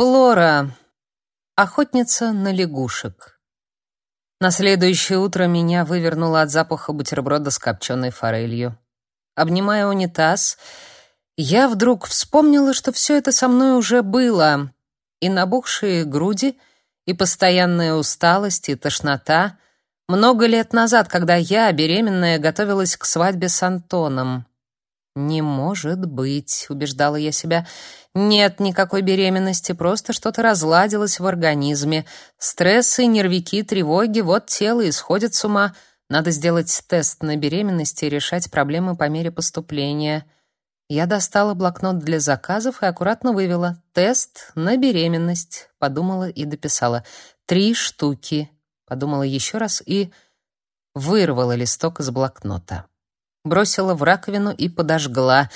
Флора. Охотница на лягушек. На следующее утро меня вывернуло от запаха бутерброда с копченой форелью. Обнимая унитаз, я вдруг вспомнила, что все это со мной уже было. И набухшие груди, и постоянная усталость, и тошнота. Много лет назад, когда я, беременная, готовилась к свадьбе с Антоном. «Не может быть», — убеждала я себя. «Нет никакой беременности, просто что-то разладилось в организме. Стрессы, нервики, тревоги, вот тело исходит с ума. Надо сделать тест на беременность и решать проблемы по мере поступления». Я достала блокнот для заказов и аккуратно вывела «тест на беременность», подумала и дописала «три штуки», подумала еще раз и вырвала листок из блокнота бросила в раковину и подожгла.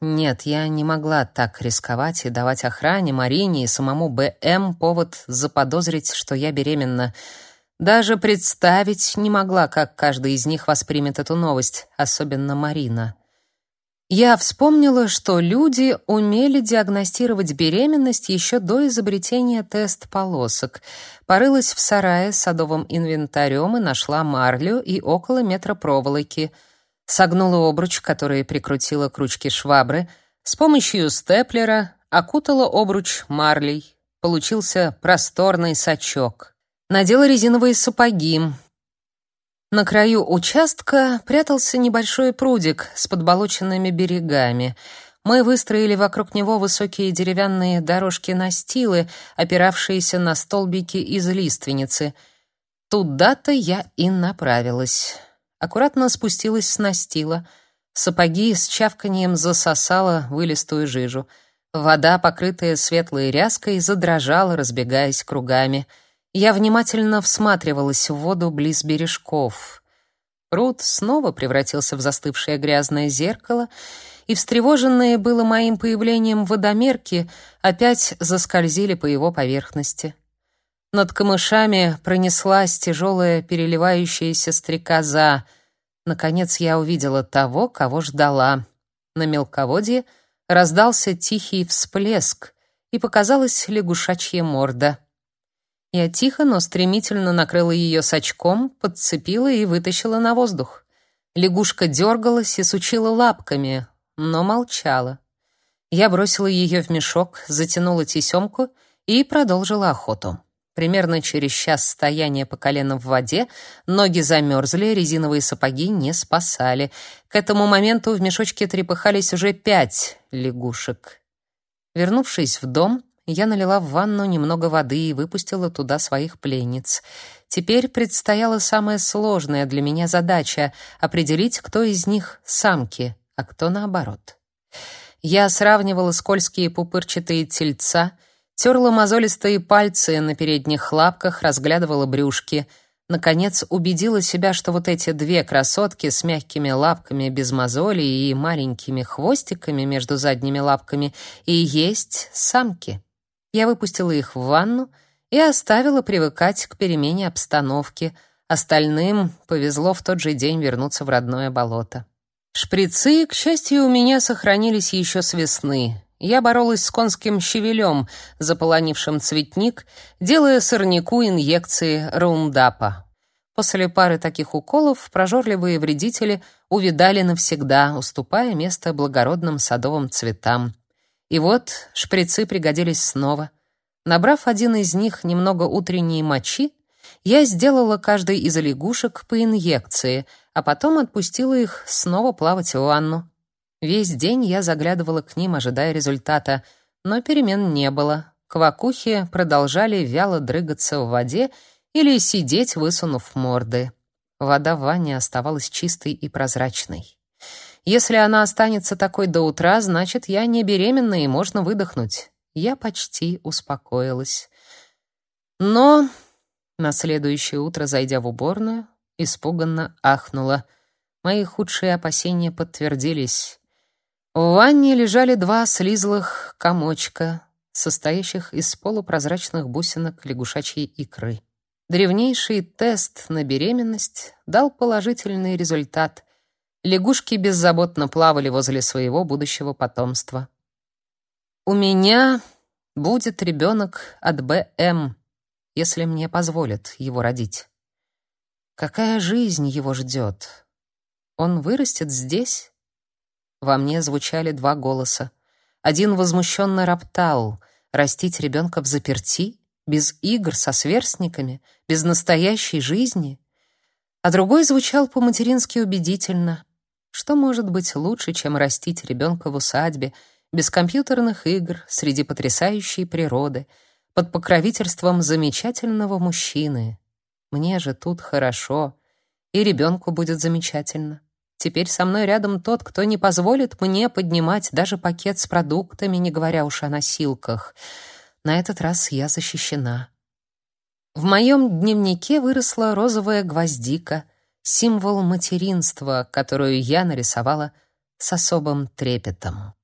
Нет, я не могла так рисковать и давать охране, Марине и самому БМ повод заподозрить, что я беременна. Даже представить не могла, как каждый из них воспримет эту новость, особенно Марина. Я вспомнила, что люди умели диагностировать беременность еще до изобретения тест-полосок. Порылась в сарае с садовым инвентарем и нашла марлю и около метра проволоки — согнула обруч, который прикрутила к ручке швабры, с помощью степлера окутала обруч марлей. Получился просторный сачок. Надела резиновые сапоги. На краю участка прятался небольшой прудик с подболоченными берегами. Мы выстроили вокруг него высокие деревянные дорожки-настилы, опиравшиеся на столбики из лиственницы. Туда-то я и направилась аккуратно спустилась с настила. Сапоги с чавканием засосала вылистую жижу. Вода, покрытая светлой ряской, задрожала, разбегаясь кругами. Я внимательно всматривалась в воду близ бережков. Пруд снова превратился в застывшее грязное зеркало, и встревоженные было моим появлением водомерки опять заскользили по его поверхности. Над камышами пронеслась тяжелая переливающаяся стрекоза. Наконец я увидела того, кого ждала. На мелководье раздался тихий всплеск, и показалась лягушачья морда. Я тихо, но стремительно накрыла ее сачком, подцепила и вытащила на воздух. Лягушка дергалась и сучила лапками, но молчала. Я бросила ее в мешок, затянула тесемку и продолжила охоту. Примерно через час стояния по колено в воде ноги замерзли, резиновые сапоги не спасали. К этому моменту в мешочке трепыхались уже пять лягушек. Вернувшись в дом, я налила в ванну немного воды и выпустила туда своих пленниц. Теперь предстояла самая сложная для меня задача — определить, кто из них самки, а кто наоборот. Я сравнивала скользкие пупырчатые тельца — Терла мозолистые пальцы на передних лапках, разглядывала брюшки. Наконец убедила себя, что вот эти две красотки с мягкими лапками без мозолей и маленькими хвостиками между задними лапками и есть самки. Я выпустила их в ванну и оставила привыкать к перемене обстановки. Остальным повезло в тот же день вернуться в родное болото. Шприцы, к счастью, у меня сохранились еще с весны. Я боролась с конским щавелем, заполонившим цветник, делая сорняку инъекции раундапа. После пары таких уколов прожорливые вредители увидали навсегда, уступая место благородным садовым цветам. И вот шприцы пригодились снова. Набрав один из них немного утренней мочи, я сделала каждой из лягушек по инъекции, а потом отпустила их снова плавать в ванну. Весь день я заглядывала к ним, ожидая результата, но перемен не было. Квакухи продолжали вяло дрыгаться в воде или сидеть, высунув морды. Вода в ванне оставалась чистой и прозрачной. Если она останется такой до утра, значит, я не беременна и можно выдохнуть. Я почти успокоилась. Но на следующее утро, зайдя в уборную, испуганно ахнула. Мои худшие опасения подтвердились. В ванне лежали два слизлых комочка, состоящих из полупрозрачных бусинок лягушачьей икры. Древнейший тест на беременность дал положительный результат. Лягушки беззаботно плавали возле своего будущего потомства. У меня Будет ребенок от БМ, если мне позволят его родить. Какая жизнь его ждет? Он вырастет здесь? Во мне звучали два голоса. Один возмущенно роптал: растить ребенка в заперти, без игр со сверстниками, без настоящей жизни. А другой звучал по-матерински убедительно: что может быть лучше, чем растить ребенка в усадьбе, без компьютерных игр, среди потрясающей природы, под покровительством замечательного мужчины? Мне же тут хорошо, и ребенку будет замечательно. Теперь со мной рядом тот, кто не позволит мне поднимать даже пакет с продуктами, не говоря уж о носилках. На этот раз я защищена. В моем дневнике выросла розовая гвоздика, символ материнства, которую я нарисовала с особым трепетом.